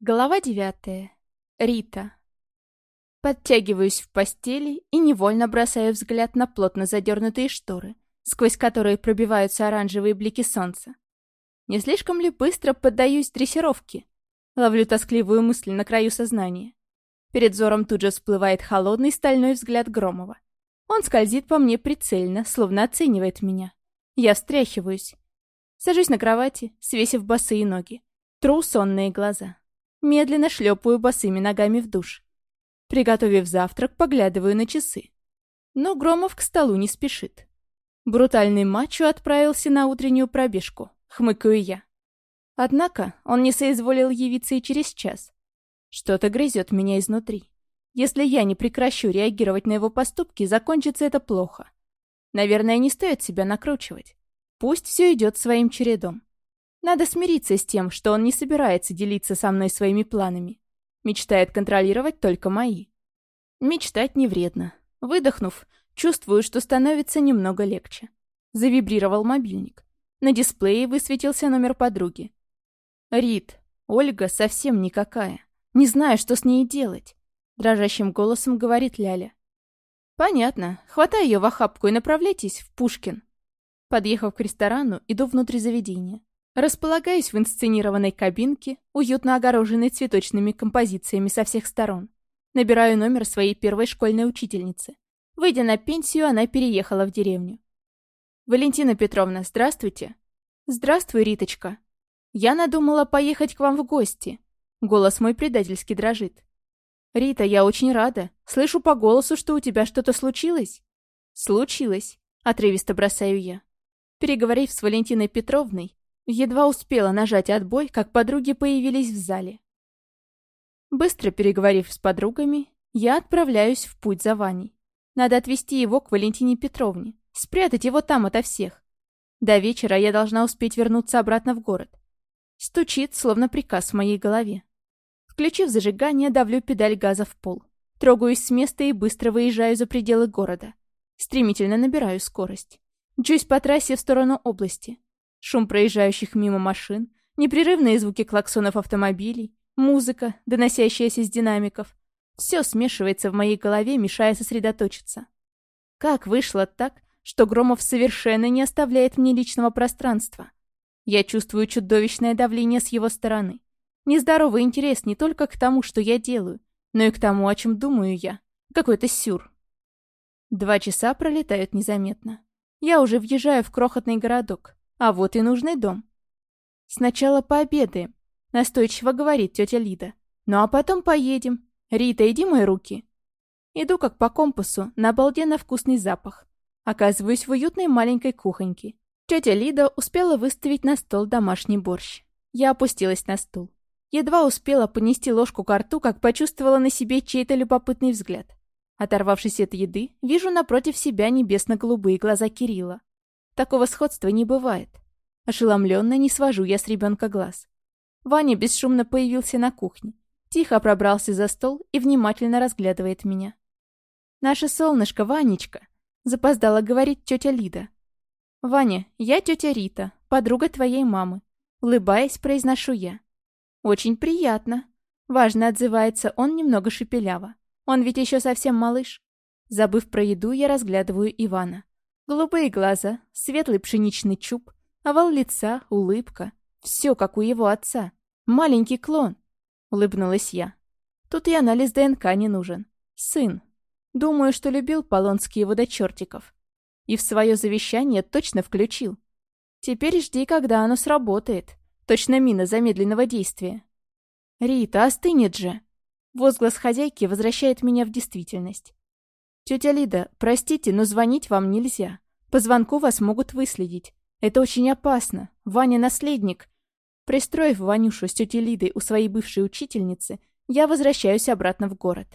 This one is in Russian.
Глава девятая. Рита. Подтягиваюсь в постели и невольно бросаю взгляд на плотно задернутые шторы, сквозь которые пробиваются оранжевые блики солнца. Не слишком ли быстро поддаюсь дрессировке? Ловлю тоскливую мысль на краю сознания. Перед взором тут же всплывает холодный стальной взгляд Громова. Он скользит по мне прицельно, словно оценивает меня. Я встряхиваюсь. Сажусь на кровати, свесив босые ноги. Тру сонные глаза. Медленно шлепаю босыми ногами в душ. Приготовив завтрак, поглядываю на часы. Но Громов к столу не спешит. Брутальный мачо отправился на утреннюю пробежку, хмыкаю я. Однако он не соизволил явиться и через час. Что-то грызет меня изнутри. Если я не прекращу реагировать на его поступки, закончится это плохо. Наверное, не стоит себя накручивать. Пусть все идет своим чередом. Надо смириться с тем, что он не собирается делиться со мной своими планами. Мечтает контролировать только мои. Мечтать не вредно. Выдохнув, чувствую, что становится немного легче. Завибрировал мобильник. На дисплее высветился номер подруги. «Рит, Ольга совсем никакая. Не знаю, что с ней делать», — дрожащим голосом говорит Ляля. «Понятно. Хватай ее в охапку и направляйтесь в Пушкин». Подъехав к ресторану, иду внутрь заведения. Располагаюсь в инсценированной кабинке, уютно огороженной цветочными композициями со всех сторон. Набираю номер своей первой школьной учительницы. Выйдя на пенсию, она переехала в деревню. «Валентина Петровна, здравствуйте». «Здравствуй, Риточка. Я надумала поехать к вам в гости». Голос мой предательски дрожит. «Рита, я очень рада. Слышу по голосу, что у тебя что-то случилось?» «Случилось», — отрывисто бросаю я. Переговорив с Валентиной Петровной, Едва успела нажать отбой, как подруги появились в зале. Быстро переговорив с подругами, я отправляюсь в путь за Ваней. Надо отвезти его к Валентине Петровне, спрятать его там ото всех. До вечера я должна успеть вернуться обратно в город. Стучит, словно приказ в моей голове. Включив зажигание, давлю педаль газа в пол. Трогаюсь с места и быстро выезжаю за пределы города. Стремительно набираю скорость. Мчусь по трассе в сторону области. Шум проезжающих мимо машин, непрерывные звуки клаксонов автомобилей, музыка, доносящаяся из динамиков. Все смешивается в моей голове, мешая сосредоточиться. Как вышло так, что Громов совершенно не оставляет мне личного пространства? Я чувствую чудовищное давление с его стороны. Нездоровый интерес не только к тому, что я делаю, но и к тому, о чем думаю я. Какой-то сюр. Два часа пролетают незаметно. Я уже въезжаю в крохотный городок. А вот и нужный дом. Сначала пообедаем, настойчиво говорит тетя Лида. Ну а потом поедем. Рита, иди мои руки. Иду как по компасу на обалденно вкусный запах. Оказываюсь в уютной маленькой кухоньке. Тетя Лида успела выставить на стол домашний борщ. Я опустилась на стул. Едва успела понести ложку к рту, как почувствовала на себе чей-то любопытный взгляд. Оторвавшись от еды, вижу напротив себя небесно-голубые глаза Кирилла. Такого сходства не бывает. Ошеломленно не свожу я с ребенка глаз. Ваня бесшумно появился на кухне. Тихо пробрался за стол и внимательно разглядывает меня. «Наше солнышко, Ванечка!» Запоздала говорить тетя Лида. «Ваня, я тетя Рита, подруга твоей мамы». Улыбаясь, произношу я. «Очень приятно». Важно отзывается он немного шепеляво. Он ведь еще совсем малыш. Забыв про еду, я разглядываю Ивана. Голубые глаза, светлый пшеничный чуб, овал лица, улыбка. Все как у его отца. Маленький клон. Улыбнулась я. Тут и анализ ДНК не нужен. Сын. Думаю, что любил Полонский его до чертиков. И в свое завещание точно включил. Теперь жди, когда оно сработает. Точно мина замедленного действия. «Рита, остынет же!» Возглас хозяйки возвращает меня в действительность. «Тетя Лида, простите, но звонить вам нельзя. По звонку вас могут выследить. Это очень опасно. Ваня наследник». Пристроив Ванюшу с тетей Лидой у своей бывшей учительницы, я возвращаюсь обратно в город.